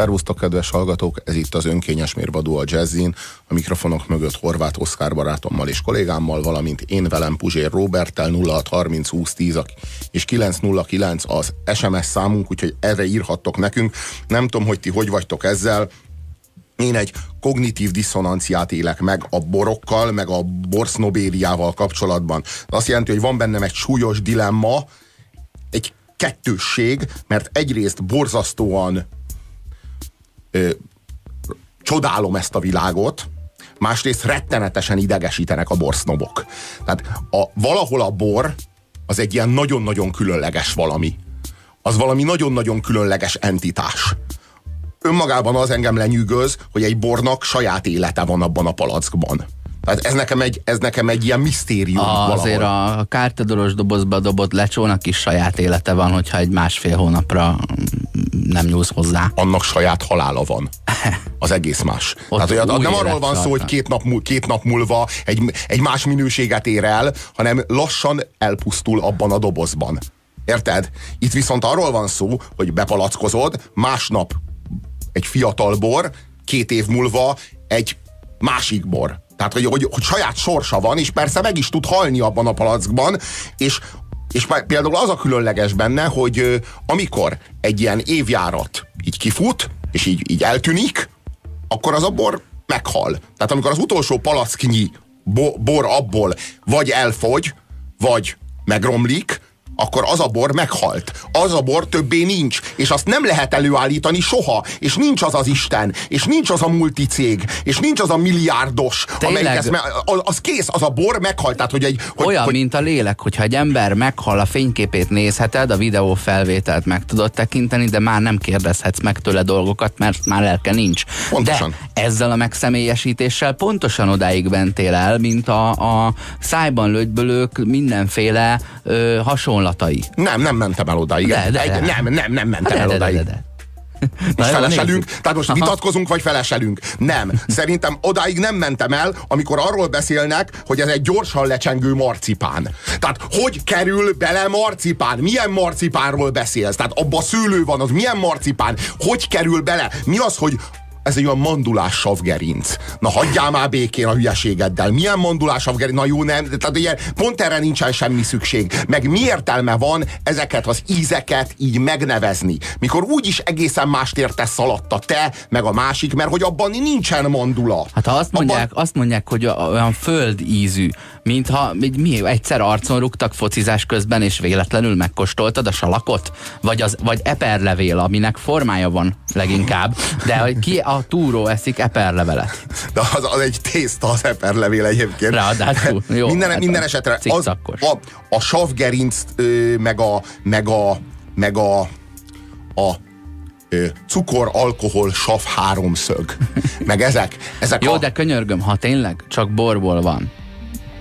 Szervusztok, kedves hallgatók! Ez itt az önkényes mérvadó a Jazzin, a mikrofonok mögött Horváth Oszkár barátommal és kollégámmal, valamint én velem Puzsér Roberttel 0630 20 10 és 909 az SMS számunk, úgyhogy erre írhattok nekünk. Nem tudom, hogy ti hogy vagytok ezzel, én egy kognitív diszonanciát élek meg a borokkal, meg a borsznobériával kapcsolatban. Azt jelenti, hogy van bennem egy súlyos dilemma, egy kettősség, mert egyrészt borzasztóan ö, csodálom ezt a világot, másrészt rettenetesen idegesítenek a borsznobok. Tehát a, valahol a bor az egy ilyen nagyon-nagyon különleges valami. Az valami nagyon-nagyon különleges entitás. Önmagában az engem lenyűgöz, hogy egy bornak saját élete van abban a palackban. Tehát ez nekem egy, ez nekem egy ilyen misztérium. A, azért a kártyadoros dobozba dobott lecsónak is saját élete van, hogyha egy másfél hónapra nem nyúlsz hozzá. Annak saját halála van. Az egész más. Tehát, hogy nem arról van szó, hogy két nap, két nap múlva egy, egy más minőséget ér el, hanem lassan elpusztul abban a dobozban. Érted? Itt viszont arról van szó, hogy bepalackozod, másnap egy fiatal bor, két év múlva egy másik bor. Tehát, hogy, hogy, hogy saját sorsa van, és persze meg is tud halni abban a palackban, és és például az a különleges benne, hogy amikor egy ilyen évjárat így kifut, és így, így eltűnik, akkor az a bor meghal. Tehát amikor az utolsó palacknyi bo, bor abból vagy elfogy, vagy megromlik, akkor az a bor meghalt. Az a bor többé nincs, és azt nem lehet előállítani soha, és nincs az az Isten, és nincs az a multicég, és nincs az a milliárdos, Tényleg? amelyik ezt, az kész, az a bor meghalt. Tehát, hogy egy, hogy, Olyan, hogy, mint a lélek, hogyha egy ember meghal, a fényképét nézheted, a videó felvételt meg tudod tekinteni, de már nem kérdezhetsz meg tőle dolgokat, mert már lelke nincs. Pontosan. De ezzel a megszemélyesítéssel pontosan odáig mentél el, mint a, a szájban lögybölők mindenféle ö, hasonlat gondolatai. Nem, nem mentem el odáig. De, de, de. Nem, nem, nem mentem de, el odáig. De, de, de. Most feleselünk? Tehát most Aha. vitatkozunk, vagy feleselünk? Nem. Szerintem odáig nem mentem el, amikor arról beszélnek, hogy ez egy gyorsan lecsengő marcipán. Tehát hogy kerül bele marcipán? Milyen marcipánról beszélsz? Tehát abba szőlő van, az milyen marcipán? Hogy kerül bele? Mi az, hogy ez egy olyan mandulás savgerinc. Na hagyjál már békén a hülyeségeddel. Milyen mandulás savgerinc? Na jó, nem. Tehát ugye, pont erre nincsen semmi szükség. Meg mi értelme van ezeket az ízeket így megnevezni? Mikor úgyis egészen mást értesz alatta te, meg a másik, mert hogy abban nincsen mandula. Hát ha azt mondják, abban... azt mondják hogy olyan föld ízű, mintha mi, egyszer arcon rúgtak focizás közben, és véletlenül megkóstoltad a salakot? Vagy, az, vagy eperlevél, aminek formája van leginkább, de hogy ki a túró eszik eperlevelet. De az, az egy tészta az eperlevél egyébként. Ráadásul. Jó, minden, hát minden esetre az, a, a savgerinc meg a, meg a, meg a, a cukor, alkohol, sav háromszög. Meg ezek. ezek Jó, a... de könyörgöm, ha tényleg csak borból van,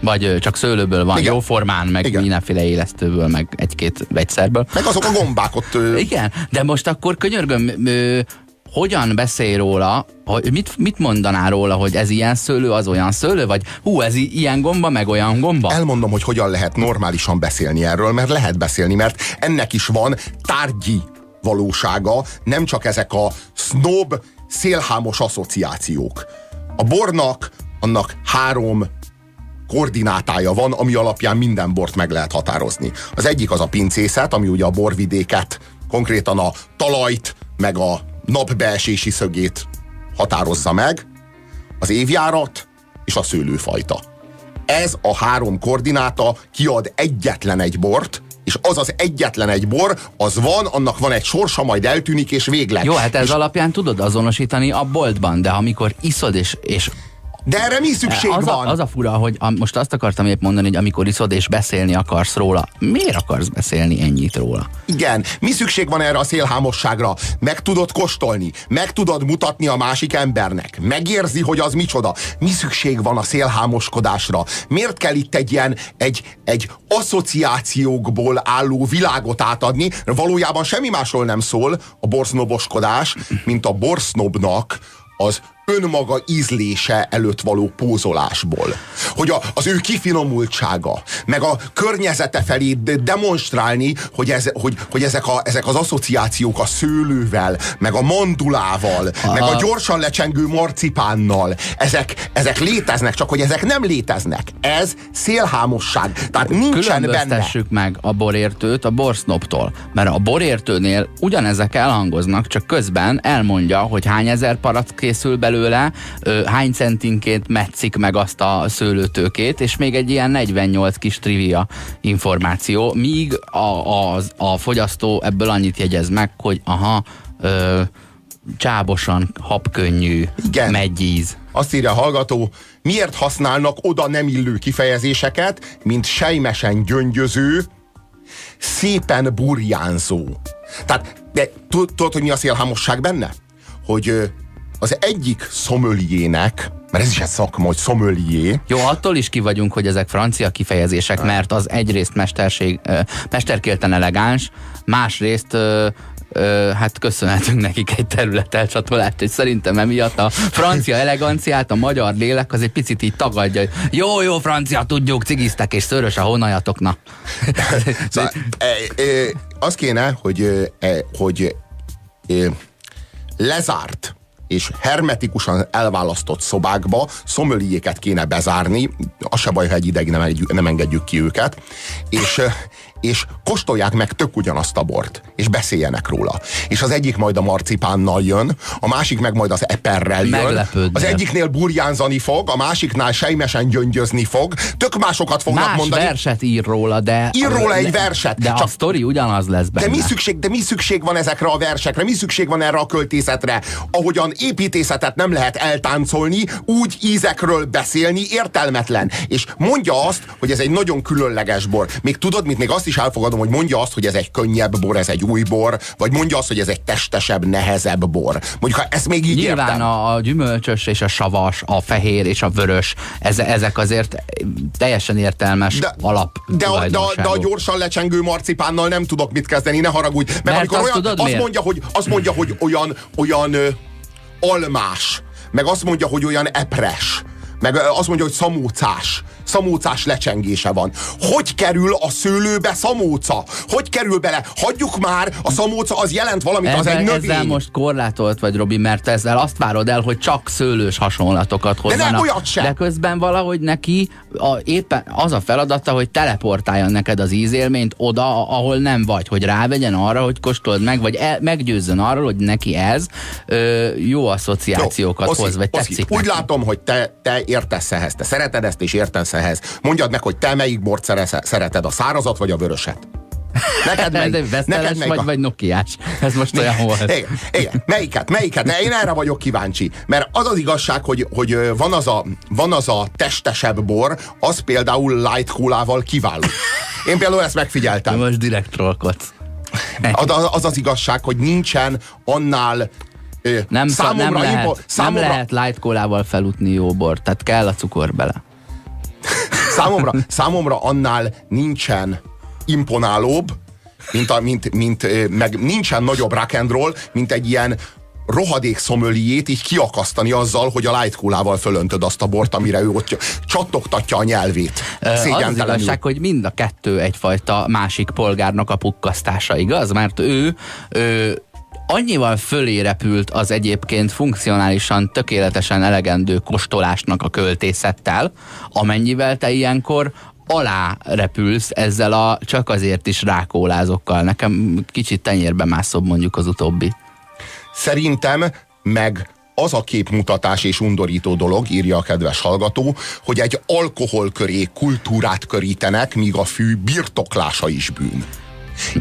vagy csak szőlőből van, Igen. jó formán, meg Igen. mindenféle élesztőből, meg egy-két vegyszerből. Meg azok a gombák ott. Igen, de most akkor könyörgöm, hogyan beszél róla, hogy mit, mit mondaná róla, hogy ez ilyen szőlő, az olyan szőlő, vagy hú, ez ilyen gomba, meg olyan gomba? Elmondom, hogy hogyan lehet normálisan beszélni erről, mert lehet beszélni, mert ennek is van tárgyi valósága, nem csak ezek a snob, szélhámos asszociációk. A bornak annak három koordinátája van, ami alapján minden bort meg lehet határozni. Az egyik az a pincészet, ami ugye a borvidéket, konkrétan a talajt, meg a napbeesési szögét határozza meg, az évjárat és a szőlőfajta. Ez a három koordináta kiad egyetlen egy bort, és az az egyetlen egy bor, az van, annak van egy sorsa, majd eltűnik, és végleg. Jó, hát ez és alapján tudod azonosítani a boltban, de amikor iszod, és, és de erre mi szükség az van? A, az a fura, hogy a, most azt akartam épp mondani, hogy amikor iszod és beszélni akarsz róla, miért akarsz beszélni ennyit róla? Igen, mi szükség van erre a szélhámosságra? Meg tudod kóstolni, meg tudod mutatni a másik embernek, megérzi, hogy az micsoda. Mi szükség van a szélhámoskodásra? Miért kell itt egy ilyen, egy, egy asszociációkból álló világot átadni? Valójában semmi másról nem szól a borsznoboskodás, mint a borsznobnak az önmaga ízlése előtt való pózolásból. Hogy a, az ő kifinomultsága, meg a környezete felé demonstrálni, hogy, ez, hogy, hogy ezek, a, ezek az asszociációk a szőlővel, meg a mandulával, a... meg a gyorsan lecsengő marcipánnal, ezek, ezek léteznek, csak hogy ezek nem léteznek. Ez szélhámosság. Tehát nincsen benne. meg a borértőt a borsznoptól. Mert a borértőnél ugyanezek elhangoznak, csak közben elmondja, hogy hány ezer parac készül belőle, hány centinként metszik meg azt a szőlőtőkét, és még egy ilyen 48 kis trivia információ, míg a, a, a fogyasztó ebből annyit jegyez meg, hogy aha, ö, csábosan, habkönnyű, Igen. megyíz. Azt írja a hallgató, miért használnak oda nem illő kifejezéseket, mint sejmesen gyöngyöző, szépen burjánzó. Tehát, de tudod, hogy mi a szélhámosság benne? Hogy az egyik szomöliének, mert ez is egy szakma, hogy szomölié. Jó, attól is ki vagyunk, hogy ezek francia kifejezések, mert az egyrészt mesterség, mesterkélten elegáns, másrészt ö, hát köszönhetünk nekik egy terület elcsatolást, és szerintem emiatt a francia eleganciát, a magyar lélek az egy picit így tagadja, hogy jó, jó, francia, tudjuk, cigiztek, és szörös a honajatokna. szóval, e, e, az kéne, hogy, e, hogy e, lezárt és hermetikusan elválasztott szobákba szomöliéket kéne bezárni, az se baj, ha egy ideig nem, nem engedjük ki őket, és és kóstolják meg tök ugyanazt a bort, és beszéljenek róla. És az egyik majd a marcipánnal jön, a másik meg majd az eperrel jön. Az egyiknél burjánzani fog, a másiknál sejmesen gyöngyözni fog, tök másokat fognak Más mondani. verset ír róla, de... Ír róla egy verset. De csak, a sztori ugyanaz lesz benne. De mi, szükség, de mi szükség van ezekre a versekre? Mi szükség van erre a költészetre? Ahogyan építészetet nem lehet eltáncolni, úgy ízekről beszélni értelmetlen. És mondja azt, hogy ez egy nagyon különleges bor. Még tudod, mit még azt is elfogadom, hogy mondja azt, hogy ez egy könnyebb bor, ez egy új bor, vagy mondja azt, hogy ez egy testesebb, nehezebb bor. Mondjuk, ha ezt még így Nyilván értem. A, a gyümölcsös és a savas, a fehér és a vörös, ez, ezek azért teljesen értelmes de, alap. De a, de, a, de a gyorsan lecsengő marcipánnal nem tudok mit kezdeni, ne haragudj. Mert, mert amikor azt, olyan, tudod, azt, mondja, hogy, azt mondja, hogy olyan, olyan ö, almás, meg azt mondja, hogy olyan epres, meg azt mondja, hogy szamócás szamócás lecsengése van. Hogy kerül a szőlőbe szamóca? Hogy kerül bele? Hagyjuk már, a szamóca az jelent valamit, ezzel, az egy növény. Ezzel most korlátolt vagy, Robi, mert ezzel azt várod el, hogy csak szőlős hasonlatokat hozzanak. De nem olyat sem. De közben valahogy neki a, éppen az a feladata, hogy teleportáljon neked az ízélményt oda, ahol nem vagy, hogy rávegyen arra, hogy kóstold meg, vagy el, meggyőzzön arról, hogy neki ez ö, jó asszociációkat jó, hoz, vagy tetszik Úgy neki. látom, hogy te, te értesz ehhez, te szereted ezt, és értesz ehhez. Mondjad meg, hogy te melyik bort szereted, a szárazat vagy a vöröset? Neked melyik? De neked melyik vagy, vagy Nokiás. Ez most olyan volt. Igen, igen. Melyiket? Melyiket? Ne, én erre vagyok kíváncsi. Mert az az igazság, hogy, hogy van, az a, van az a testesebb bor, az például light kólával kiváló. Én például ezt megfigyeltem. Most direkt trollkodsz. Az, az az igazság, hogy nincsen annál nem, számomra, nem, lehet, impo, számomra... nem lehet light kólával felutni jó bort, tehát kell a cukor bele. Számomra, számomra annál nincsen imponálóbb, mint, a, mint, mint, meg nincsen nagyobb rock and roll, mint egy ilyen rohadék szomöliét így kiakasztani azzal, hogy a light kólával fölöntöd azt a bort, amire ő ott csattogtatja a nyelvét. Az igazság, hogy mind a kettő egyfajta másik polgárnak a pukkasztása, igaz? Mert ő, ő annyival fölé repült az egyébként funkcionálisan tökéletesen elegendő kostolásnak a költészettel, amennyivel te ilyenkor alá repülsz ezzel a csak azért is rákólázokkal. Nekem kicsit tenyérbe mászóbb mondjuk az utóbbi. Szerintem meg az a képmutatás és undorító dolog, írja a kedves hallgató, hogy egy alkohol köré kultúrát körítenek, míg a fű birtoklása is bűn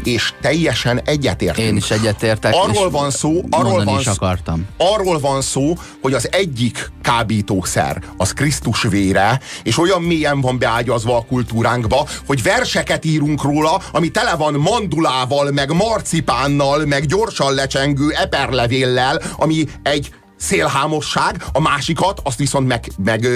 és teljesen egyetértünk. Én is egyetértek. Arról van szó, arról van, is akartam. arról van szó, hogy az egyik kábítószer az Krisztus vére, és olyan mélyen van beágyazva a kultúránkba, hogy verseket írunk róla, ami tele van mandulával, meg marcipánnal, meg gyorsan lecsengő eperlevéllel, ami egy szélhámosság, a másikat azt viszont meg, meg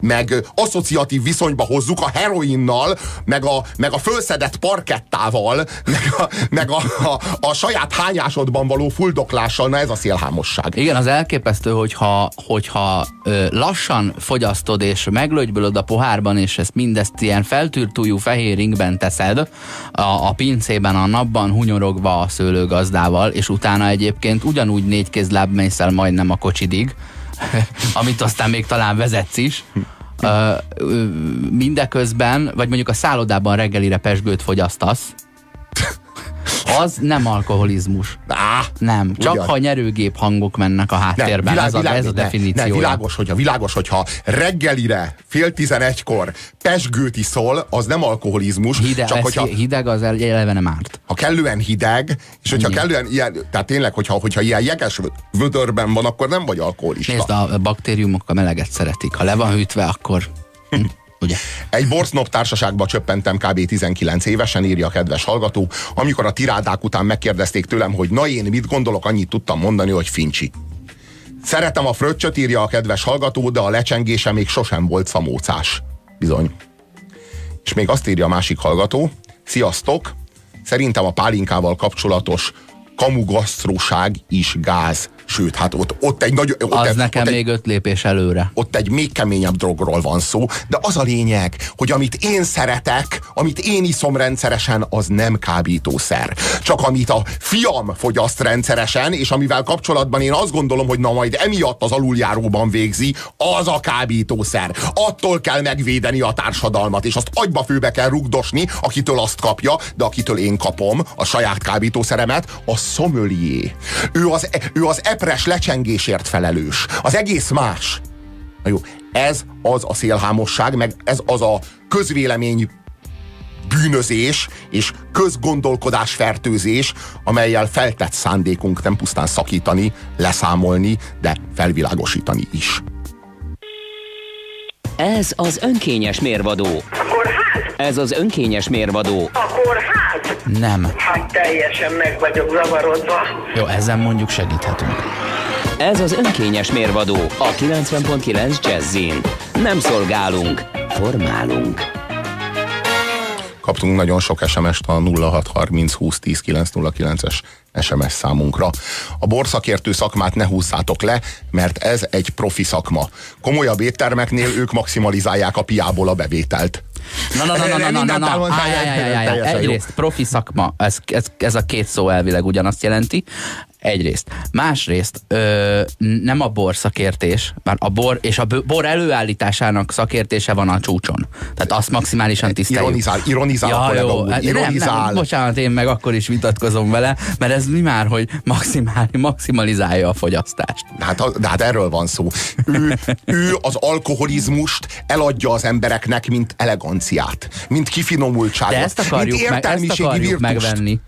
meg asszociatív viszonyba hozzuk a heroinnal, meg a, meg a fölszedett parkettával, meg, a, meg a, a, a saját hányásodban való fuldoklással, na ez a szélhámosság. Igen, az elképesztő, hogyha, hogyha ö, lassan fogyasztod és meglögybölöd a pohárban, és ezt mindezt ilyen feltűrtújú fehér ringben teszed a, a pincében, a napban hunyorogva a szőlőgazdával, és utána egyébként ugyanúgy négy kézláb mész el majdnem a kocsidig, amit aztán még talán vezetsz is, mindeközben, vagy mondjuk a szállodában reggelire pesgőt fogyasztasz, az nem alkoholizmus. Á, nem, csak ugyan. ha nyerőgép hangok mennek a háttérben, világ, ez, a, világ, ez a definíció. Ne, világos, hogyha, világos, hogyha reggelire fél tizenegykor pesgőt iszol, az nem alkoholizmus. Hideg, csak hogyha, hideg az eleve nem árt. Ha kellően hideg, és hogyha Igen. kellően ilyen, tehát tényleg, hogyha, hogyha ilyen jeges vödörben van, akkor nem vagy alkoholista. Nézd, a baktériumok a meleget szeretik. Ha le van hűtve, akkor... Ugye? Egy borsznop társaságba csöppentem kb. 19 évesen, írja a kedves hallgató. Amikor a tirádák után megkérdezték tőlem, hogy na én mit gondolok, annyit tudtam mondani, hogy fincsi. Szeretem a fröccsöt, írja a kedves hallgató, de a lecsengése még sosem volt szamócás. Bizony. És még azt írja a másik hallgató, sziasztok, szerintem a pálinkával kapcsolatos kamugasztróság is gáz. Sőt, hát ott, ott egy nagy... Ott az egy, nekem ott még egy, öt lépés előre. Ott egy még keményebb drogról van szó, de az a lényeg, hogy amit én szeretek, amit én iszom rendszeresen, az nem kábítószer. Csak amit a fiam fogyaszt rendszeresen, és amivel kapcsolatban én azt gondolom, hogy na majd emiatt az aluljáróban végzi, az a kábítószer. Attól kell megvédeni a társadalmat, és azt agyba főbe kell rugdosni, akitől azt kapja, de akitől én kapom a saját kábítószeremet, a szomölié. Ő az, ő az epres lecsengésért felelős. Az egész más. Na jó, ez az a szélhámosság, meg ez az a közvélemény bűnözés és közgondolkodás fertőzés, amelyel feltett szándékunk nem pusztán szakítani, leszámolni, de felvilágosítani is. Ez az önkényes mérvadó. Akkor hát? Ez az önkényes mérvadó. Akkor hát? Nem. Hát teljesen meg vagyok zavarodva. Jó, ezen mondjuk segíthetünk. Ez az önkényes mérvadó a 90.9 Jazzin. Nem szolgálunk, formálunk. Kaptunk nagyon sok SMS-t a 0630 2010 909-es SMS számunkra. A borszakértő szakmát ne húzzátok le, mert ez egy profi szakma. Komolyabb éttermeknél ők maximalizálják a piából a bevételt. Na, na, na, na, na, na, na, na. Egyrészt profi szakma, ez, ez, ez a két szó elvileg ugyanazt jelenti. Egyrészt. Másrészt ö, nem a bor szakértés, már a bor és a bor előállításának szakértése van a csúcson. Tehát azt maximálisan tiszteljük. Ironizál, ironizál ja, a jó, úr, hát ironizál. Nem, nem, bocsánat, én meg akkor is vitatkozom vele, mert ez mi már, hogy maximál, maximalizálja a fogyasztást. Hát, de hát erről van szó. Ő, ő az alkoholizmust eladja az embereknek, mint eleganciát, mint kifinomultságot, de ezt akarjuk, mint értelmiségi meg, ezt akarjuk megvenni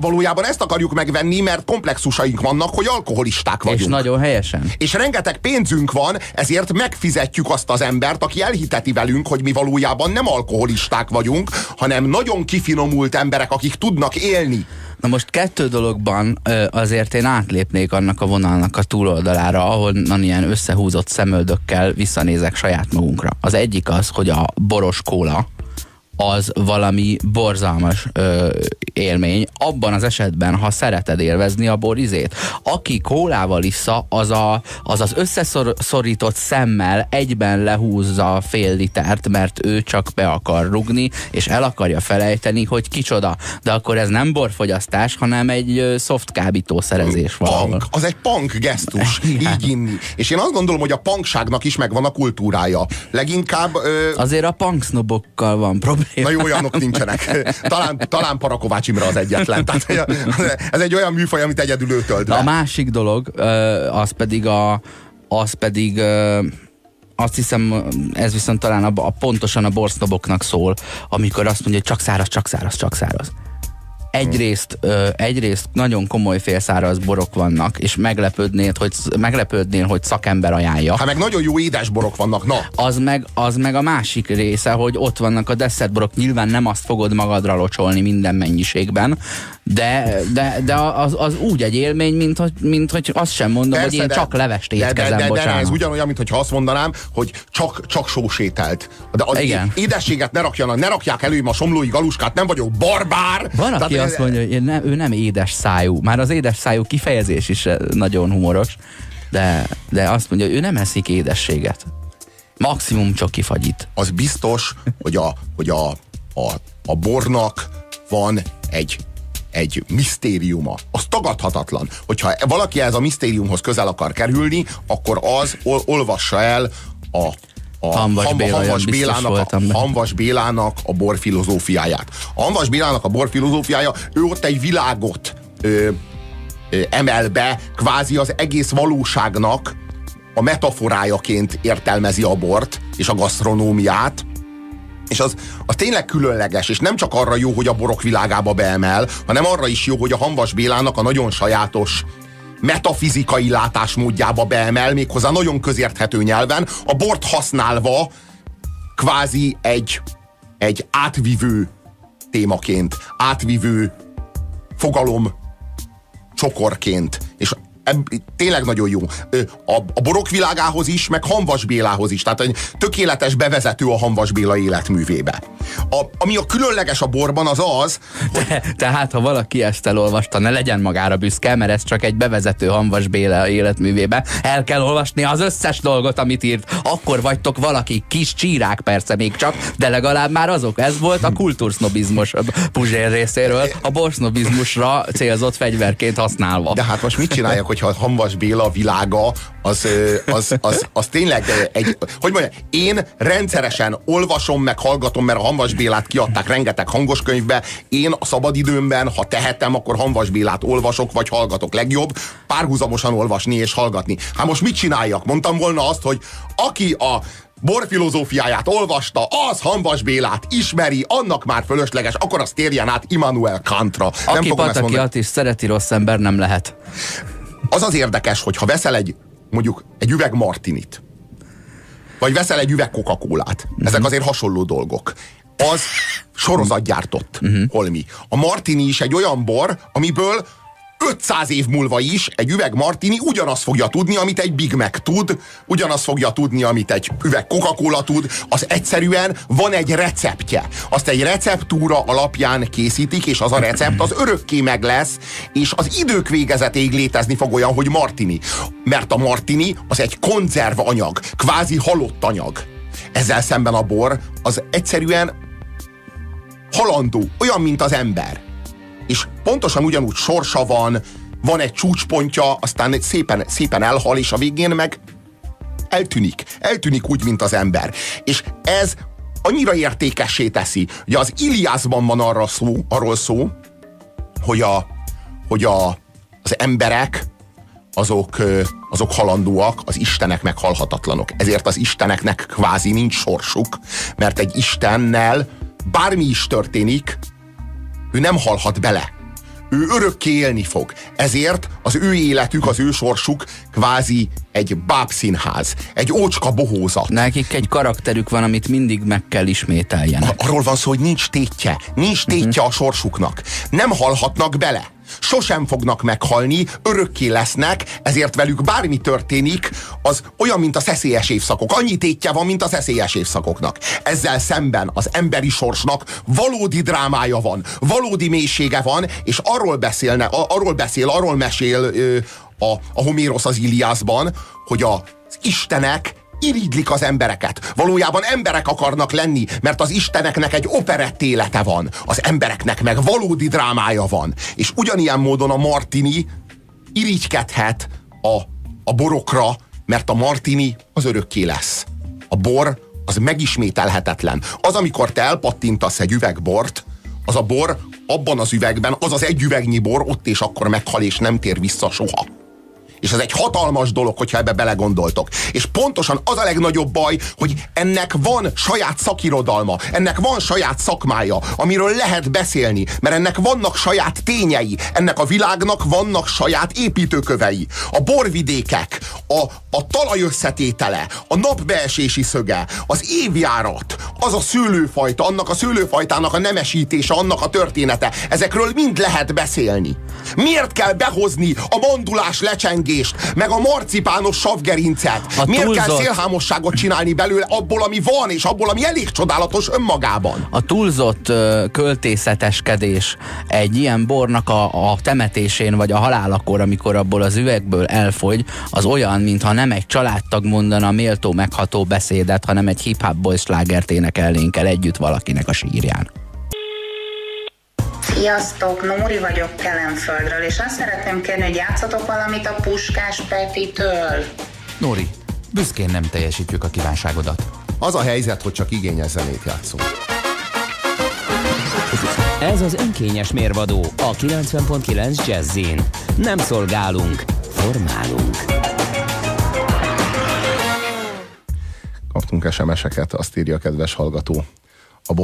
valójában ezt akarjuk megvenni, mert komplexusaink vannak, hogy alkoholisták vagyunk. És nagyon helyesen. És rengeteg pénzünk van, ezért megfizetjük azt az embert, aki elhiteti velünk, hogy mi valójában nem alkoholisták vagyunk, hanem nagyon kifinomult emberek, akik tudnak élni. Na most kettő dologban azért én átlépnék annak a vonalnak a túloldalára, ahonnan ilyen összehúzott szemöldökkel visszanézek saját magunkra. Az egyik az, hogy a boros kóla, az valami borzalmas ö, élmény, abban az esetben, ha szereted élvezni a borizét. Aki kólával issza, az a, az, az összeszorított szemmel egyben lehúzza a fél litert, mert ő csak be akar rugni, és el akarja felejteni, hogy kicsoda. De akkor ez nem borfogyasztás, hanem egy soft kábítószerezés Punk. Az egy punk gesztus, így inni. És én azt gondolom, hogy a punkságnak is megvan a kultúrája. Leginkább... Ö... Azért a punksnobokkal van probléma Na jó, olyanok nincsenek. Talán, talán Parakovács Imre az egyetlen. Tehát, ez egy olyan műfaj, amit egyedül ő tölt. A másik dolog, az pedig a, az pedig azt hiszem, ez viszont talán a, a pontosan a borsznoboknak szól, amikor azt mondja, hogy csak száraz, csak száraz, csak száraz egyrészt, ö, egyrészt nagyon komoly félszáraz borok vannak, és meglepődnél, hogy, meglepődnél, hogy szakember ajánlja. Hát meg nagyon jó édes borok vannak, na. Az meg, az meg a másik része, hogy ott vannak a desszertborok, nyilván nem azt fogod magadra locsolni minden mennyiségben, De, de, de az, az úgy egy élmény, mint hogy, mint hogy azt sem mondom, Persze, hogy én de, csak levest étkezem, de, de, de, de, ez ugyanolyan, mintha azt mondanám, hogy csak, csak sósételt. De az Igen. édességet ne rakjanak, ne rakják elő a somlói galuskát, nem vagyok barbár. Van, aki Tehát, azt mondja, hogy nem, ő nem édes szájú. Már az édes szájú kifejezés is nagyon humoros. De, de azt mondja, hogy ő nem eszik édességet. Maximum csak kifagyit. Az biztos, hogy a, hogy a, a, a bornak van egy egy misztériuma. Az tagadhatatlan. Hogyha valaki ez a misztériumhoz közel akar kerülni, akkor az ol, olvassa el a a Hanvas, Béla, Hanvas, Bélának, a, Hanvas Bélának a bor filozófiáját. A Hanvas Bélának a bor filozófiája, ő ott egy világot ö, ö, emel be, kvázi az egész valóságnak a metaforájaként értelmezi a bort és a gasztronómiát, és az, az tényleg különleges, és nem csak arra jó, hogy a borok világába beemel, hanem arra is jó, hogy a Hanvas Bélának a nagyon sajátos metafizikai látásmódjába beemel, méghozzá nagyon közérthető nyelven, a bort használva kvázi egy, egy átvivő témaként, átvivő fogalom csokorként. Tényleg nagyon jó. A, a borok világához is, meg Hanvas Bélához is. Tehát egy tökéletes bevezető a Hanvas Béla életművébe. A, ami a különleges a borban az az, hogy... Te, tehát, ha valaki ezt elolvasta, ne legyen magára büszke, mert ez csak egy bevezető Hanvas Béla életművébe. El kell olvasni az összes dolgot, amit írt. Akkor vagytok valaki, kis csírák persze még csak, de legalább már azok. Ez volt a kultúrsznobizmus Puzsér részéről, a borsznobizmusra célzott fegyverként használva. De hát most mit csináljak, hogyha Hanvas Béla világa az, az, az, az tényleg egy, hogy mondjam, én rendszeresen olvasom, meg hallgatom, mert a Hanvas Bélát kiadták rengeteg hangos könyvbe, én a szabadidőmben, ha tehetem, akkor Hanvas Bélát olvasok, vagy hallgatok legjobb, párhuzamosan olvasni és hallgatni. Hát most mit csináljak? Mondtam volna azt, hogy aki a borfilozófiáját olvasta, az Hanvas Bélát ismeri, annak már fölösleges, akkor az térjen át Immanuel Kantra. Aki nem Patakiat is szereti, rossz ember nem lehet. Az az érdekes, hogy ha veszel egy, mondjuk egy üveg martinit, vagy veszel egy üveg coca -Colát. Uh-huh. Ezek azért hasonló dolgok. Az sorozatgyártott uh-huh. holmi. A martini is egy olyan bor, amiből 500 év múlva is egy üveg martini ugyanazt fogja tudni, amit egy Big Mac tud, ugyanazt fogja tudni, amit egy üveg Coca-Cola tud, az egyszerűen van egy receptje. Azt egy receptúra alapján készítik, és az a recept az örökké meg lesz, és az idők végezetéig létezni fog olyan, hogy martini. Mert a martini az egy konzerv anyag, kvázi halott anyag. Ezzel szemben a bor az egyszerűen halandó, olyan, mint az ember és pontosan ugyanúgy sorsa van, van egy csúcspontja, aztán szépen, szépen elhal, és a végén meg eltűnik. Eltűnik úgy, mint az ember. És ez annyira értékessé teszi. Ugye az Iliászban van arra szó, arról szó, hogy, a, hogy a, az emberek azok, azok halandóak, az istenek meg halhatatlanok. Ezért az isteneknek kvázi nincs sorsuk, mert egy istennel bármi is történik, ő nem halhat bele. Ő örökké élni fog. Ezért az ő életük, az ő sorsuk kvázi egy bábszínház, egy ócska bohózat. Nekik egy karakterük van, amit mindig meg kell ismételjenek. Arról van szó, hogy nincs tétje. Nincs tétje uh-huh. a sorsuknak. Nem halhatnak bele sosem fognak meghalni, örökké lesznek, ezért velük bármi történik, az olyan, mint a szeszélyes évszakok. Annyi tétje van, mint a szeszélyes évszakoknak. Ezzel szemben az emberi sorsnak valódi drámája van, valódi mélysége van, és arról beszélne, arról beszél, arról mesél a, a Homérosz az Iliászban, hogy az istenek irigylik az embereket. Valójában emberek akarnak lenni, mert az isteneknek egy operett élete van. Az embereknek meg valódi drámája van. És ugyanilyen módon a Martini irigykedhet a, a borokra, mert a Martini az örökké lesz. A bor az megismételhetetlen. Az, amikor te elpattintasz egy üvegbort, az a bor abban az üvegben, az az egy üvegnyi bor ott és akkor meghal és nem tér vissza soha. És ez egy hatalmas dolog, hogyha ebbe belegondoltok. És pontosan az a legnagyobb baj, hogy ennek van saját szakirodalma, ennek van saját szakmája, amiről lehet beszélni, mert ennek vannak saját tényei, ennek a világnak vannak saját építőkövei. A borvidékek, a, a talaj összetétele, a napbeesési szöge, az évjárat, az a szőlőfajta, annak a szőlőfajtának a nemesítése, annak a története. Ezekről mind lehet beszélni. Miért kell behozni a mandulás lecsengést, meg a marcipános savgerincet? A Miért túlzott... kell szélhámosságot csinálni belőle abból, ami van, és abból, ami elég csodálatos önmagában? A túlzott költészeteskedés egy ilyen bornak a, a temetésén, vagy a halálakor, amikor abból az üvegből elfogy, az olyan, mintha nem egy családtag mondana méltó megható beszédet, hanem egy hip-hop boys slágert énekelnénk el együtt valakinek a sírján. Sziasztok, Nóri vagyok Kelenföldről, és azt szeretném kérni, hogy játszatok valamit a Puskás Petitől. Nóri, büszkén nem teljesítjük a kívánságodat. Az a helyzet, hogy csak igényes zenét játszunk. Ez az önkényes mérvadó a 90.9 Jazzin. Nem szolgálunk, formálunk. Kaptunk SMS-eket, azt írja a kedves hallgató. A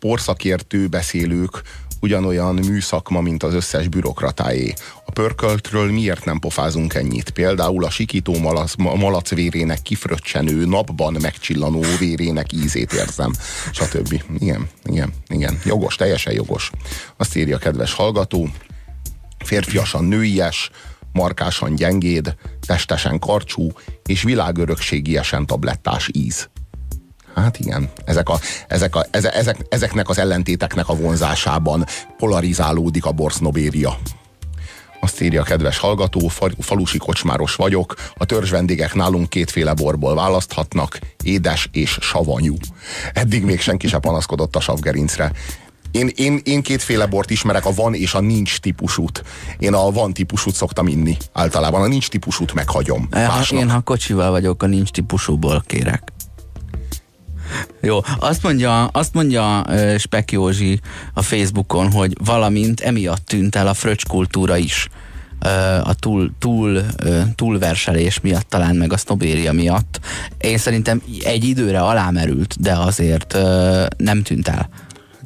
borszakértő beszélők ugyanolyan műszakma, mint az összes bürokratáé. A pörköltről miért nem pofázunk ennyit? Például a sikító malac, malac vérének kifröccsenő, napban megcsillanó vérének ízét érzem, stb. Igen, igen, igen. Jogos, teljesen jogos. Azt írja a kedves hallgató. Férfiasan nőies, markásan gyengéd, testesen karcsú és világörökségiesen tablettás íz. Hát igen, ezek a, ezek a, ezek, ezeknek az ellentéteknek a vonzásában polarizálódik a borsznobéria. Azt írja a kedves hallgató, falusi kocsmáros vagyok, a törzs vendégek nálunk kétféle borból választhatnak, édes és savanyú. Eddig még senki se panaszkodott a savgerincre. Én, én, én kétféle bort ismerek, a van és a nincs típusút. Én a van típusút szoktam inni általában, a nincs típusút meghagyom. Másnak. Én ha kocsival vagyok, a nincs típusúból kérek. Jó, azt mondja, azt mondja uh, Spek Józsi a Facebookon, hogy valamint emiatt tűnt el a fröccskultúra is a túl, túl, túlverselés miatt talán, meg a sznobéria miatt. Én szerintem egy időre alámerült, de azért nem tűnt el.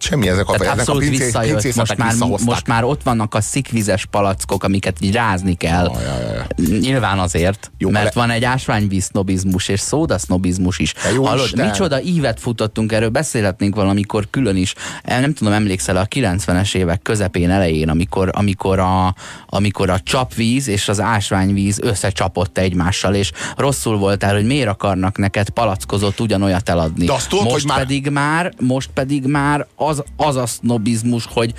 Semmi ezek a, ezek a pincé, visszajött, most már, most már ott vannak a szikvizes palackok, amiket így rázni kell. Ja, ja, ja. Nyilván azért, jó, mert le... van egy ásványvíz sznobizmus és szóda sznobizmus is. Jó Hallod, Isten. micsoda ívet futottunk, erről beszélhetnénk valamikor külön is. El, nem tudom, emlékszel a 90-es évek közepén, elején, amikor, amikor, a, amikor a csapvíz és az ásványvíz összecsapott egymással, és rosszul voltál, hogy miért akarnak neked palackozott ugyanolyat eladni. De azt tudod, most hogy már... pedig már, most pedig már az, az a sznobizmus, hogy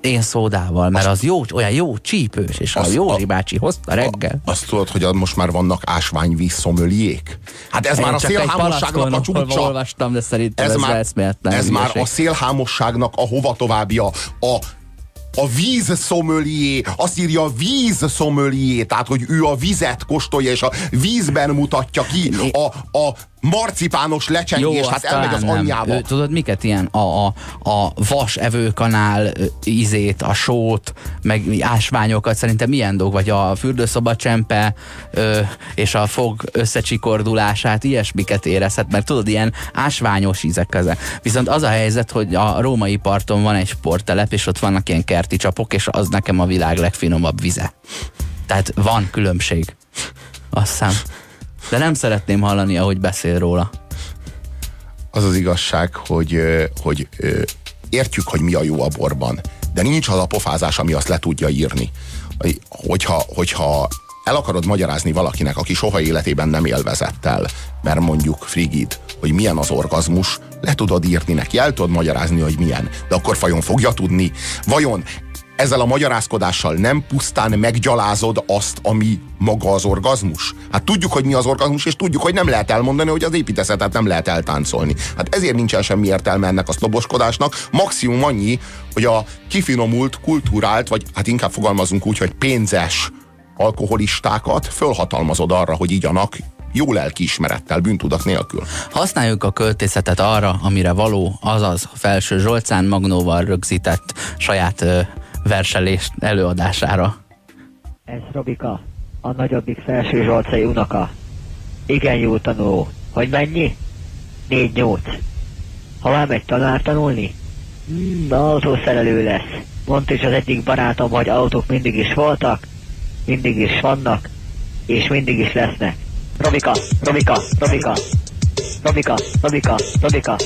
én szódával, mert az jó, olyan jó csípős, és azt, a Józsi bácsi hozta reggel. A, azt tudod, hogy most már vannak ásványvíz szomöliék? Hát ez Én már a szélhámosságnak a csúcsa. olvastam, de szerintem ez, ez már, Ez már a szélhámosságnak a hova továbbja. A a víz szomölié, azt írja a víz szomölié, tehát hogy ő a vizet kóstolja, és a vízben mutatja ki a, a marcipános lecsengés, Jó, hát elmegy az anyjába. Ő, tudod miket ilyen? A, a, a vas evőkanál ízét, a sót, meg ásványokat, szerintem milyen dolg, vagy a fürdőszoba csempe ö, és a fog összecsikordulását, ilyesmiket érezhet, mert tudod, ilyen ásványos ízek ezek. Viszont az a helyzet, hogy a római parton van egy sporttelep, és ott vannak ilyen kerti csapok, és az nekem a világ legfinomabb vize. Tehát van különbség. Azt hiszem. De nem szeretném hallani, ahogy beszél róla. Az az igazság, hogy, hogy értjük, hogy mi a jó a borban, de nincs az a pofázás, ami azt le tudja írni. Hogyha, hogyha el akarod magyarázni valakinek, aki soha életében nem élvezett el, mert mondjuk frigid, hogy milyen az orgazmus, le tudod írni neki, el tudod magyarázni, hogy milyen. De akkor fajon fogja tudni? Vajon ezzel a magyarázkodással nem pusztán meggyalázod azt, ami maga az orgazmus? Hát tudjuk, hogy mi az orgazmus, és tudjuk, hogy nem lehet elmondani, hogy az építészetet nem lehet eltáncolni. Hát ezért nincsen semmi értelme ennek a szloboskodásnak. Maximum annyi, hogy a kifinomult, kultúrált, vagy hát inkább fogalmazunk úgy, hogy pénzes alkoholistákat fölhatalmazod arra, hogy igyanak jó lelkiismerettel, bűntudat nélkül. Használjuk a költészetet arra, amire való, azaz Felső Zsolcán Magnóval rögzített saját verselés előadására. Ez Robika, a nagyobbik Felső Zsolcai unoka. Igen jó tanuló. Hogy mennyi? Négy nyolc. Ha elmegy tanár tanulni? Hmm, autószerelő lesz. Mondta is az egyik barátom, hogy autók mindig is voltak, mindig is vannak, és mindig is lesznek. Robika, Robika, Robika, Robika, Robika, Robika,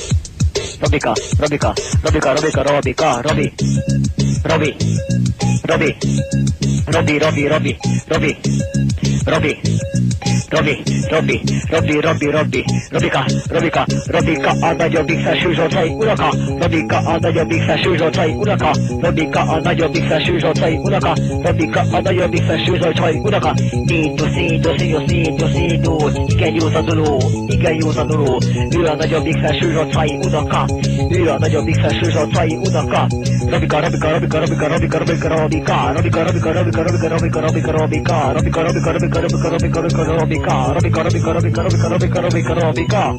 Robika, Robika, Robika, Robika, Robika, Robi, Robi, Robi, Robi, Robi, Robi, Robi, Robi, Robi, Robi, Robi, Robi, Robi, Robika, Robika, Robika, a nagyobbik felsőzsolcai uraka, Robika, a nagyobbik felsőzsolcai uraka, Robika, a nagyobbik felsőzsolcai uraka, Robika, a nagyobbik felsőzsolcai uraka, Négyos, négyos, négyos, négyos, négyos, igen józanuló, igen józanuló, ő a nagyobbik felsőzsolcai uraka, ő a nagyobb x-es zsolcai unoka Robika, Robika, Robika, Robika, Robika, Robika, Robika Robika, Robika, Robika, Robika, Robika, Robika, Robika Robika, Robika, Robika, Robika, Robika, Robika, Robika Robika, Robika, Robika, Robika, Robika, Robika, Robika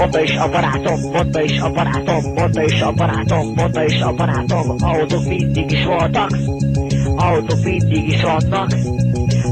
Mondta is a barátom, mondta is a barátom, mondta is a barátom, mondta is a barátom Autók mindig is voltak, autók mindig is vannak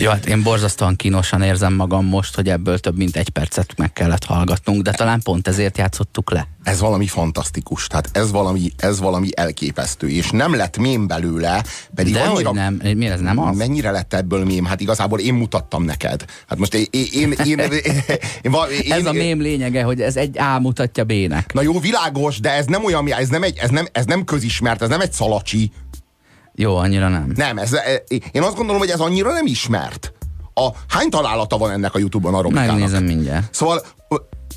Jó, hát én borzasztóan kínosan érzem magam most, hogy ebből több mint egy percet meg kellett hallgatnunk, de talán pont ezért játszottuk le. Ez valami fantasztikus, tehát ez valami, ez valami elképesztő, és nem lett mém belőle, pedig de annyira... hogy nem, mi ez nem az? Mennyire lett ebből mém? Hát igazából én mutattam neked. Hát most én... én, én, én, én, én, én ez a mém lényege, hogy ez egy A mutatja B-nek. Na jó, világos, de ez nem olyan, ez nem, egy, ez nem, ez nem közismert, ez nem egy szalacsi. Jó, annyira nem. Nem, ez, én azt gondolom, hogy ez annyira nem ismert. A, hány találata van ennek a Youtube-on a Robikának? Megnézem mindjárt. Szóval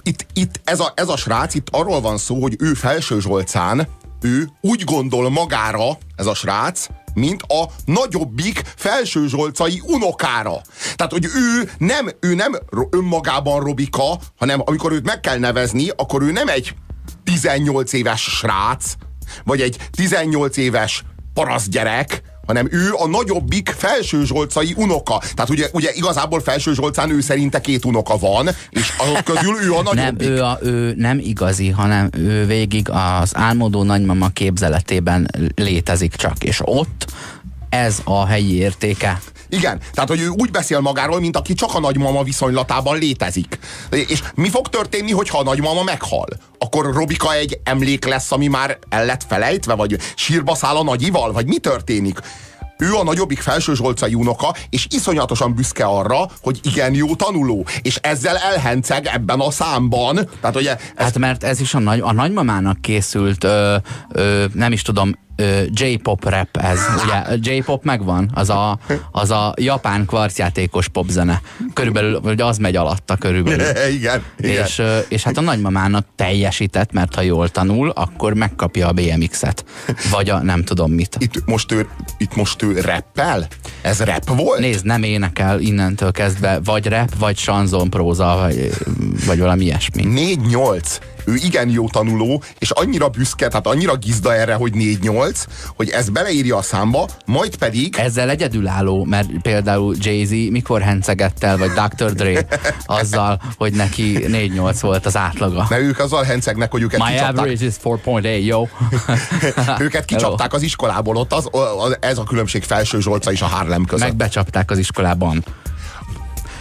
itt, itt ez, a, ez a srác, itt arról van szó, hogy ő Felső Zsolcán, ő úgy gondol magára, ez a srác, mint a nagyobbik felsőzsolcai unokára. Tehát, hogy ő nem, ő nem önmagában Robika, hanem amikor őt meg kell nevezni, akkor ő nem egy 18 éves srác, vagy egy 18 éves parasztgyerek, hanem ő a nagyobbik felsőzsolcai unoka. Tehát ugye, ugye igazából felső Zsolcán ő szerinte két unoka van, és azok közül ő a nagyobbik. Nem, ő, a, ő nem igazi, hanem ő végig az álmodó nagymama képzeletében létezik csak, és ott ez a helyi értéke. Igen, tehát hogy ő úgy beszél magáról, mint aki csak a nagymama viszonylatában létezik. És mi fog történni, hogyha a nagymama meghal? Akkor Robika egy emlék lesz, ami már el lett felejtve, vagy sírba száll a nagyival, vagy mi történik? ő a nagyobbik felsőzsolcai unoka, és iszonyatosan büszke arra, hogy igen jó tanuló, és ezzel elhenceg ebben a számban. Tehát, ugye, ez... Hát mert ez is a, nagy, a nagymamának készült, ö, ö, nem is tudom, J-pop rap ez. Ugye J-pop megvan, az a, az a japán kvarcjátékos popzene. Körülbelül, vagy az megy alatta körülbelül. igen, igen. És, és hát a nagymamának teljesített, mert ha jól tanul, akkor megkapja a BMX-et. Vagy a nem tudom mit. Itt most ő, itt most ő rappel? Ez rap volt? Nézd, nem énekel innentől kezdve, vagy rap, vagy sanzon próza, vagy, vagy valami ilyesmi. 4-8 ő igen jó tanuló, és annyira büszke, tehát annyira gizda erre, hogy 4-8, hogy ezt beleírja a számba, majd pedig... Ezzel egyedülálló, mert például Jay-Z mikor hencegett el, vagy Dr. Dre azzal, hogy neki 4-8 volt az átlaga. Mert ők azzal hencegnek, hogy őket My kicsapták. average is 4.8, jó. őket kicsapták az iskolából, ott az, az, ez a különbség Felső Zsolca és a Harlem között. Megbecsapták az iskolában.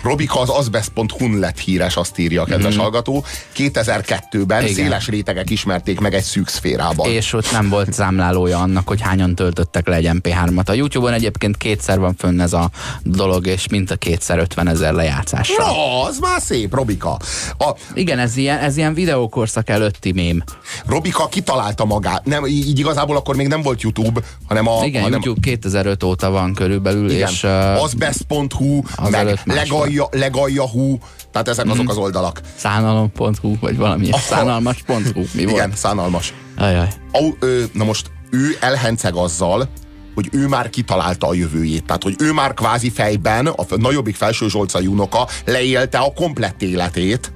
Robika az azbest.hu lett híres, azt írja a kedves mm. hallgató. 2002-ben Igen. széles rétegek ismerték meg egy szűk szférában. És ott nem volt számlálója annak, hogy hányan töltöttek le egy MP3-at. A YouTube-on egyébként kétszer van fönn ez a dolog, és mint a kétszer 50 ezer lejátszással. Na, az már szép, Robika. A... Igen, ez ilyen, ez ilyen videókorszak előtti mém. Robika kitalálta magát. Nem, így igazából akkor még nem volt YouTube, hanem a... Igen, hanem... YouTube 2005 óta van körülbelül, Igen. és... Uh, azbest.hu, meg legalja, legalja hú, tehát ezek azok az oldalak. Szánalom.hu, vagy valami. Oh. Szánalmas.hu, mi volt? Igen, szánalmas. Ajaj. Au, ö, na most ő elhenceg azzal, hogy ő már kitalálta a jövőjét. Tehát, hogy ő már kvázi fejben, a nagyobbik felső Zsolcai unoka leélte a komplett életét,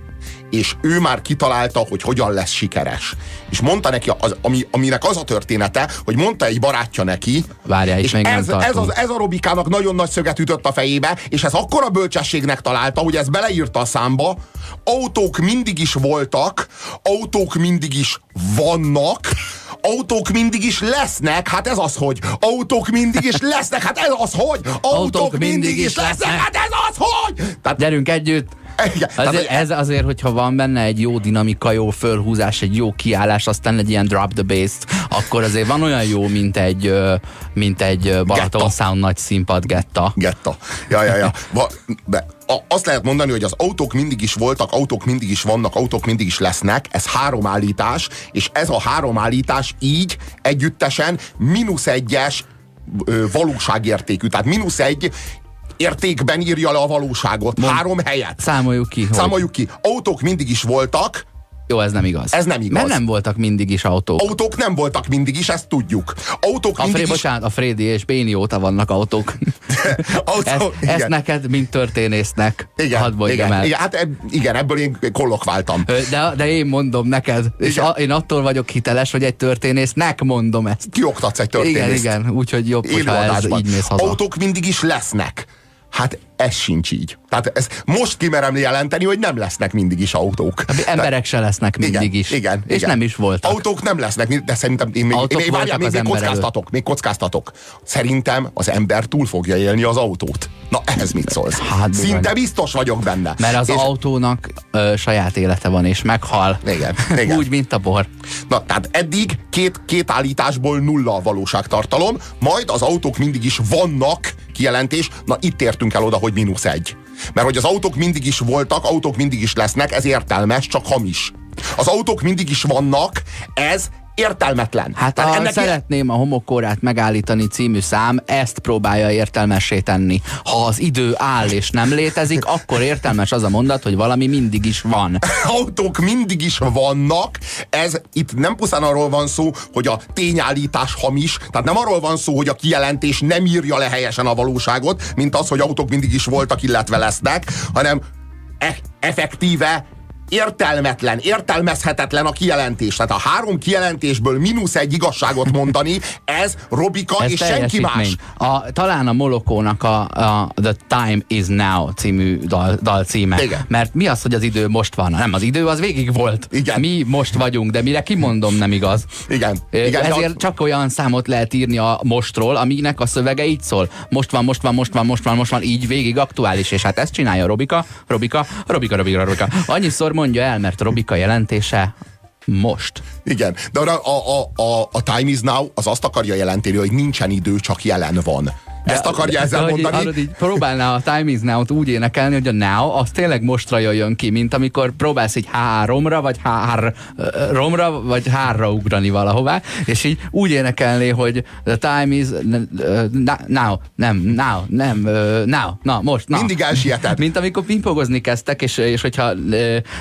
és ő már kitalálta, hogy hogyan lesz sikeres. És mondta neki, az, ami, aminek az a története, hogy mondta egy barátja neki, Várjál, és ez, ez, az, ez a Robikának nagyon nagy szöget ütött a fejébe, és ez akkora bölcsességnek találta, hogy ez beleírta a számba, autók mindig is voltak, autók mindig is vannak, autók mindig is lesznek, hát ez az, hogy autók mindig is lesznek, hát ez az, hogy autók, autók mindig is lesznek, hát ez az, hogy! Tehát, Gyerünk együtt, igen, azért, tehát, ez azért, hogyha van benne egy jó dinamika, jó fölhúzás, egy jó kiállás, aztán egy ilyen drop the bass akkor azért van olyan jó, mint egy, mint egy Balaton Sound nagy színpad getta. Getta. Ja, ja, ja. Va, de azt lehet mondani, hogy az autók mindig is voltak, autók mindig is vannak, autók mindig is lesznek, ez három állítás, és ez a három állítás így együttesen mínusz egyes valóságértékű. Tehát mínusz egy értékben írja le a valóságot. Mond, Három helyet. Számoljuk ki. Számoljuk ki. Autók mindig is voltak, jó, ez nem igaz. Ez nem igaz. Mert nem voltak mindig is autók. Autók nem voltak mindig is, ezt tudjuk. Autók a mindig is... Bocsánat, a Frédi és Béni óta vannak autók. Autó, ez, ez neked, mint történésznek, igen, hadd igen, el. Igen, hát igen, ebből én kollokváltam. De, de én mondom neked, és a, én attól vagyok hiteles, hogy egy történésznek mondom ezt. Kioktatsz egy történészt. Igen, igen, úgyhogy jobb, hogyha ez így mész haza. Autók mindig is lesznek. Hát ez sincs így. Tehát ez most kimerem jelenteni, hogy nem lesznek mindig is autók. Hát, emberek se lesznek mindig igen, is. Igen, és igen. nem is voltak. Autók nem lesznek, de szerintem én még, én, én, várjál, még, még kockáztatok, előtt. még kockáztatok. Szerintem az ember túl fogja élni az autót. Na ehhez mit szólsz? Hát, Szinte biztos vagyok benne. Mert az és... autónak ö, saját élete van, és meghal. Igen, igen. Úgy, mint a bor. Na, tehát eddig két, két állításból nulla a valóságtartalom, majd az autók mindig is vannak, kijelentés, na itt értünk el oda, hogy mínusz egy. Mert hogy az autók mindig is voltak, autók mindig is lesznek, ez értelmes, csak hamis. Az autók mindig is vannak, ez értelmetlen. Hát a ennek Szeretném a homokórát megállítani című szám ezt próbálja értelmessé tenni. Ha az idő áll és nem létezik, akkor értelmes az a mondat, hogy valami mindig is van. Autók mindig is vannak, ez itt nem pusztán arról van szó, hogy a tényállítás hamis, tehát nem arról van szó, hogy a kijelentés nem írja le helyesen a valóságot, mint az, hogy autók mindig is voltak, illetve lesznek, hanem e effektíve értelmetlen, értelmezhetetlen a kijelentés. Tehát a három kijelentésből mínusz egy igazságot mondani, ez Robika ez és senki más. A, talán a Molokónak a, a The Time is Now című dal, dal címe. Igen. Mert mi az, hogy az idő most van? Nem, az idő az végig volt. Igen. Mi most vagyunk, de mire kimondom nem igaz. Igen. Igen Ezért a... csak olyan számot lehet írni a mostról, aminek a szövege így szól. Most van, most van, most van, most van, most van, így végig aktuális, és hát ezt csinálja Robika, Robika, Robika, Robika, Robika. Annyiszor mondja el, mert Robika jelentése most. Igen, de a, a, a, a Time is Now az azt akarja jelenteni, hogy nincsen idő, csak jelen van. De, Ezt akarja ezzel de, mondani? Hallod, így próbálná a Time is Now-t úgy énekelni, hogy a Now az tényleg mostra jöjjön ki, mint amikor próbálsz egy háromra, vagy hár romra, vagy hárra ugrani valahová, és így úgy énekelni, hogy the time is now, nem, now, nem, now, na, most, na. Mindig elsietett. Mint amikor pingpogozni kezdtek, és, és hogyha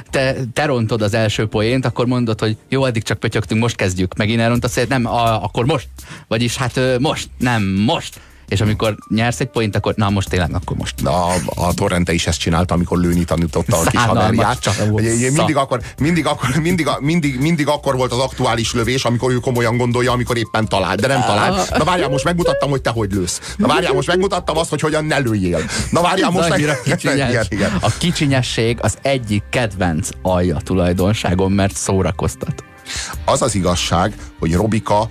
te, te rontod az első poént, akkor mondod, hogy jó, addig csak pötyögtünk, most kezdjük. Megint elrontasz, nem, a, akkor most. Vagyis hát most, nem, most és amikor nyersz egy point, akkor na most tényleg, akkor most. Na, a Torrente is ezt csinálta, amikor lőni tanította a kis haverját. Mindig akkor, mindig, akkor, mindig, mindig, mindig akkor volt az aktuális lövés, amikor ő komolyan gondolja, amikor éppen talál, de nem talál. Na várjál, most megmutattam, hogy te hogy lősz. Na várjál, most megmutattam azt, hogy hogyan ne lőjél. Na várjál, most meg... kicsinyes. igen, igen. A kicsinyesség az egyik kedvenc alja tulajdonságom, mert szórakoztat. Az az igazság, hogy Robika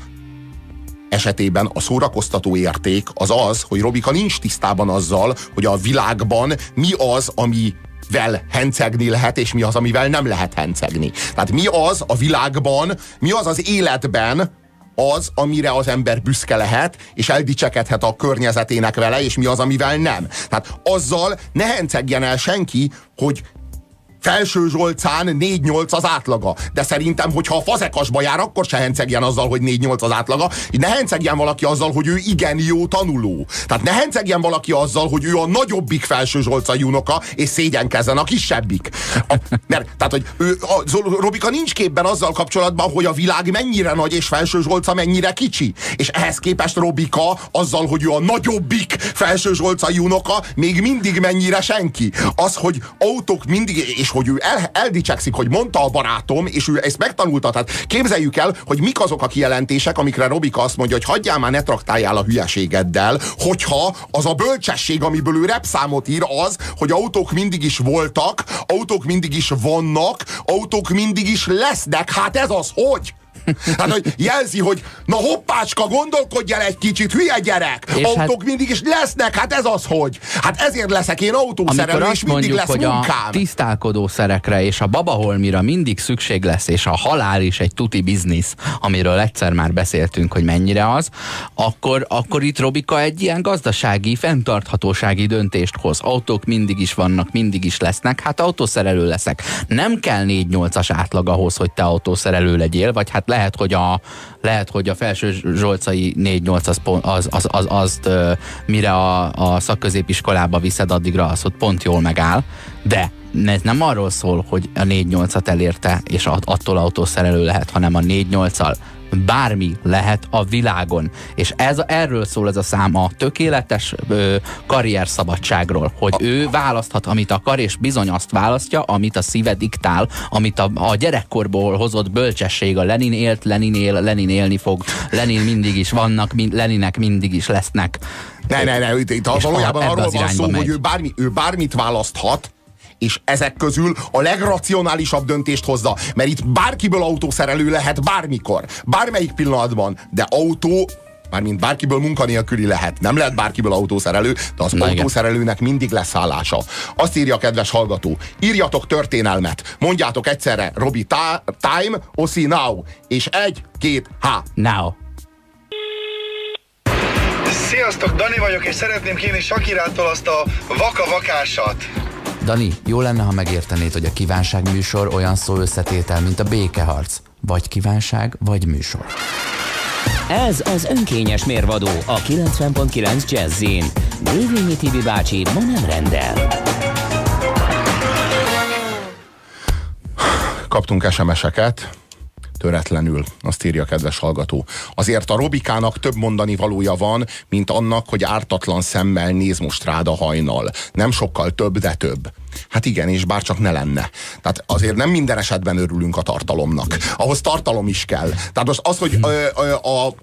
esetében a szórakoztató érték az az, hogy Robika nincs tisztában azzal, hogy a világban mi az, ami vel hencegni lehet, és mi az, amivel nem lehet hencegni. Tehát mi az a világban, mi az az életben, az, amire az ember büszke lehet, és eldicsekedhet a környezetének vele, és mi az, amivel nem. Tehát azzal ne hencegjen el senki, hogy Felső Zsolcán 4-8 az átlaga. De szerintem, hogyha a fazekasba jár, akkor se hencegjen azzal, hogy 4-8 az átlaga. Ne hencegjen valaki azzal, hogy ő igen jó tanuló. Tehát ne hencegjen valaki azzal, hogy ő a nagyobbik Felső Zsolcai unoka, és szégyenkezzen a kisebbik. A, mert, tehát, hogy ő, a, Robika nincs képben azzal kapcsolatban, hogy a világ mennyire nagy, és Felső Zsolca mennyire kicsi. És ehhez képest Robika azzal, hogy ő a nagyobbik Felső Zsolcai unoka, még mindig mennyire senki. Az, hogy autók mindig, és hogy ő el, eldicsekszik, hogy mondta a barátom, és ő ezt megtanulta. Tehát képzeljük el, hogy mik azok a kijelentések, amikre Robika azt mondja, hogy hagyjál már, ne traktáljál a hülyeségeddel, hogyha az a bölcsesség, amiből ő repszámot ír, az, hogy autók mindig is voltak, autók mindig is vannak, autók mindig is lesznek. Hát ez az hogy? Hát, hogy jelzi, hogy na hoppácska, gondolkodj el egy kicsit, hülye gyerek! És Autók hát, mindig is lesznek, hát ez az hogy? Hát ezért leszek én autószerelő, és mindig mondjuk, lesz hogy munkám. a tisztálkodó szerekre és a babaholmira mindig szükség lesz, és a halál is egy tuti biznisz, amiről egyszer már beszéltünk, hogy mennyire az, akkor, akkor itt Robika egy ilyen gazdasági, fenntarthatósági döntést hoz. Autók mindig is vannak, mindig is lesznek, hát autószerelő leszek. Nem kell 4-8-as átlag ahhoz, hogy te autószerelő legyél, vagy hát lehet, hogy a, lehet, hogy a felső zsolcai 4-8 az, az, az, az, azt mire a, a szakközépiskolába viszed, addigra az, hogy pont jól megáll, de ez nem arról szól, hogy a 4-8-at elérte, és attól autószerelő lehet, hanem a 4-8-al bármi lehet a világon. És ez, erről szól ez a szám a tökéletes ö, karrier szabadságról, hogy ő választhat, amit akar, és bizony azt választja, amit a szíve diktál, amit a, a gyerekkorból hozott bölcsesség, a Lenin élt, Lenin él, Lenin élni fog, Lenin mindig is vannak, mind, Leninek mindig is lesznek. Ne, ne, ne, itt, itt valójában arról van szó, megy. hogy ő, bármi, ő bármit választhat, és ezek közül a legracionálisabb döntést hozza, mert itt bárkiből autószerelő lehet bármikor, bármelyik pillanatban, de autó mármint bárkiből munkanélküli lehet. Nem lehet bárkiből autószerelő, de az Na autószerelőnek igen. mindig lesz állása. Azt írja a kedves hallgató, írjatok történelmet, mondjátok egyszerre Robi time, Oszi now, és egy, két, há. Now. Sziasztok, Dani vagyok, és szeretném kérni Sakirától azt a vaka-vakásat. Dani, jó lenne, ha megértenéd, hogy a kívánság műsor olyan szó összetétel, mint a békeharc. Vagy kívánság, vagy műsor. Ez az önkényes mérvadó a 90.9 Jazzin. Dévényi Tibi bácsi ma nem rendel. Kaptunk SMS-eket töretlenül, azt írja a kedves hallgató. Azért a Robikának több mondani valója van, mint annak, hogy ártatlan szemmel néz most rád a hajnal. Nem sokkal több, de több. Hát igen, és bár csak ne lenne. Tehát azért nem minden esetben örülünk a tartalomnak. Ahhoz tartalom is kell. Tehát most az, hogy a, a, a,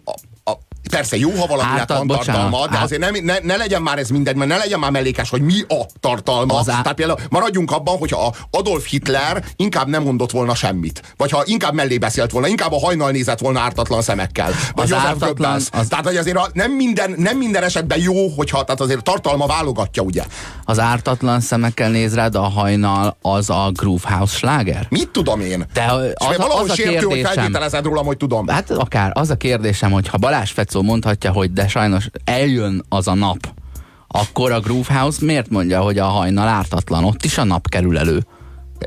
Persze, jó, ha valaminek hát, van bocsánat, tartalma, de hát, azért nem, ne, ne legyen már ez mindegy, mert ne legyen már mellékes, hogy mi a tartalma. Az Tehát például maradjunk abban, hogyha Adolf Hitler inkább nem mondott volna semmit. Vagy ha inkább mellé beszélt volna, inkább a hajnal nézett volna ártatlan szemekkel. Vagy az ártatlan, az... Tehát, hogy azért a, nem, minden, nem minden esetben jó, hogyha tehát azért tartalma válogatja, ugye? Az ártatlan szemekkel néz rád a hajnal, az a Groove House sláger? Mit tudom én? De az, az, az a sértő, kérdésem, hogy rólam, hogy tudom. Hát akár az a kérdésem, hogy ha Balázs Fecó mondhatja, hogy de sajnos eljön az a nap, akkor a Groove House miért mondja, hogy a hajnal ártatlan? Ott is a nap kerül elő.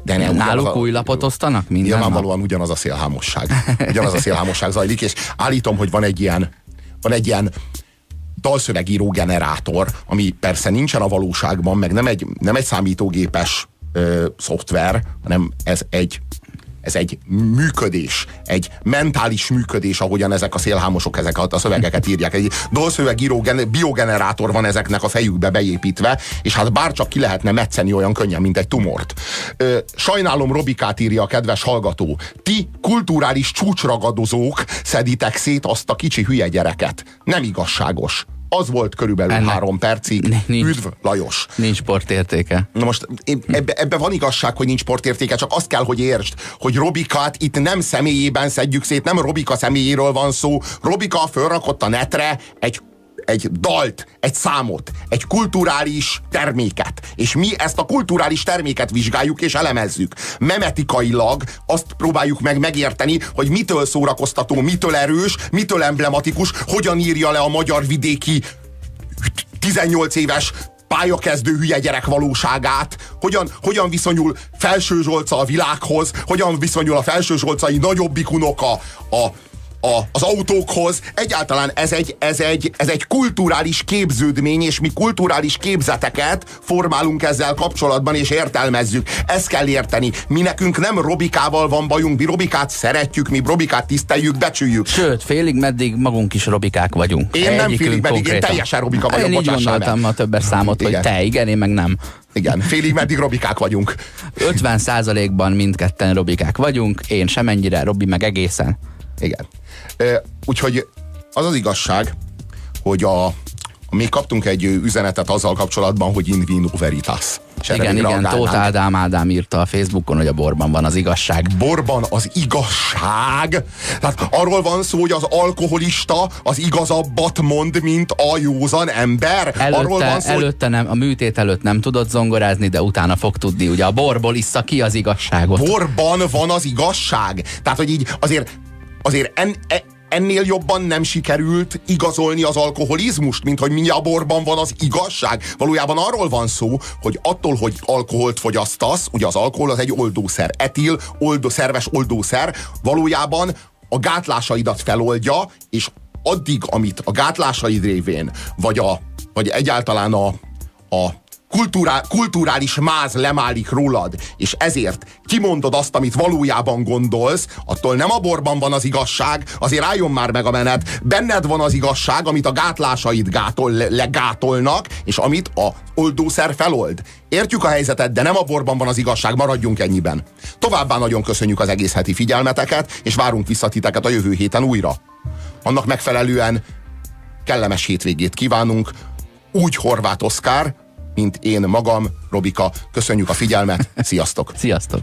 De nem, Náluk a, új lapot osztanak minden Nyilvánvalóan nap? ugyanaz a szélhámosság. Ugyanaz a szélhámosság zajlik, és állítom, hogy van egy ilyen, van egy ilyen dalszövegíró generátor, ami persze nincsen a valóságban, meg nem egy, nem egy számítógépes ö, szoftver, hanem ez egy ez egy működés, egy mentális működés, ahogyan ezek a szélhámosok ezeket a szövegeket írják. Egy dalszövegíró biogenerátor van ezeknek a fejükbe beépítve, és hát bárcsak ki lehetne metszeni olyan könnyen, mint egy tumort. Ö, sajnálom, Robikát írja a kedves hallgató. Ti kulturális csúcsragadozók szeditek szét azt a kicsi hülye gyereket. Nem igazságos az volt körülbelül Ennek három percig. Nincs, Üdv, Lajos. Nincs sportértéke. Na most ebbe, ebbe van igazság, hogy nincs sportértéke, csak azt kell, hogy értsd, hogy Robikát itt nem személyében szedjük szét, nem Robika személyéről van szó. Robika fölrakott a netre egy egy dalt, egy számot, egy kulturális terméket. És mi ezt a kulturális terméket vizsgáljuk és elemezzük. Memetikailag azt próbáljuk meg megérteni, hogy mitől szórakoztató, mitől erős, mitől emblematikus, hogyan írja le a magyar vidéki 18 éves pályakezdő hülye gyerek valóságát, hogyan, hogyan viszonyul Felső Zsolca a világhoz, hogyan viszonyul a Felső Zsolcai nagyobbik unoka a, a, az autókhoz. Egyáltalán ez egy, ez, egy, ez egy kulturális képződmény, és mi kulturális képzeteket formálunk ezzel kapcsolatban, és értelmezzük. Ezt kell érteni. Mi nekünk nem Robikával van bajunk, mi Robikát szeretjük, mi Robikát tiszteljük, becsüljük. Sőt, félig meddig magunk is Robikák vagyunk. Én nem félig meddig, én teljesen Robika vagyok, Én így gondoltam a többes számot, igen. hogy te, igen, én meg nem. Igen, félig meddig Robikák vagyunk. 50 százalékban mindketten Robikák vagyunk, én semennyire, Robi meg egészen. Igen. Úgyhogy az az igazság, hogy a, mi kaptunk egy üzenetet azzal kapcsolatban, hogy in vino veritas. igen, igen, Tóth Ádám Ádám írta a Facebookon, hogy a borban van az igazság. Borban az igazság? Tehát arról van szó, hogy az alkoholista az igazabbat mond, mint a józan ember? Előtte, arról van szó, előtte nem, a műtét előtt nem tudott zongorázni, de utána fog tudni. Ugye a borból issza ki az igazságot. Borban van az igazság? Tehát, hogy így azért azért en, e, ennél jobban nem sikerült igazolni az alkoholizmust, mint hogy mi a borban van az igazság. Valójában arról van szó, hogy attól, hogy alkoholt fogyasztasz, ugye az alkohol az egy oldószer, etil, oldó, szerves oldószer, valójában a gátlásaidat feloldja, és addig, amit a gátlásaid révén, vagy, a, vagy egyáltalán a, a kulturál, kulturális máz lemálik rólad, és ezért kimondod azt, amit valójában gondolsz, attól nem a borban van az igazság, azért álljon már meg a menet, benned van az igazság, amit a gátlásaid gátol, legátolnak, és amit a oldószer felold. Értjük a helyzetet, de nem a borban van az igazság, maradjunk ennyiben. Továbbá nagyon köszönjük az egész heti figyelmeteket, és várunk vissza titeket a jövő héten újra. Annak megfelelően kellemes hétvégét kívánunk, úgy Horváth Oszkár, mint én magam, Robika. Köszönjük a figyelmet, sziasztok! Sziasztok!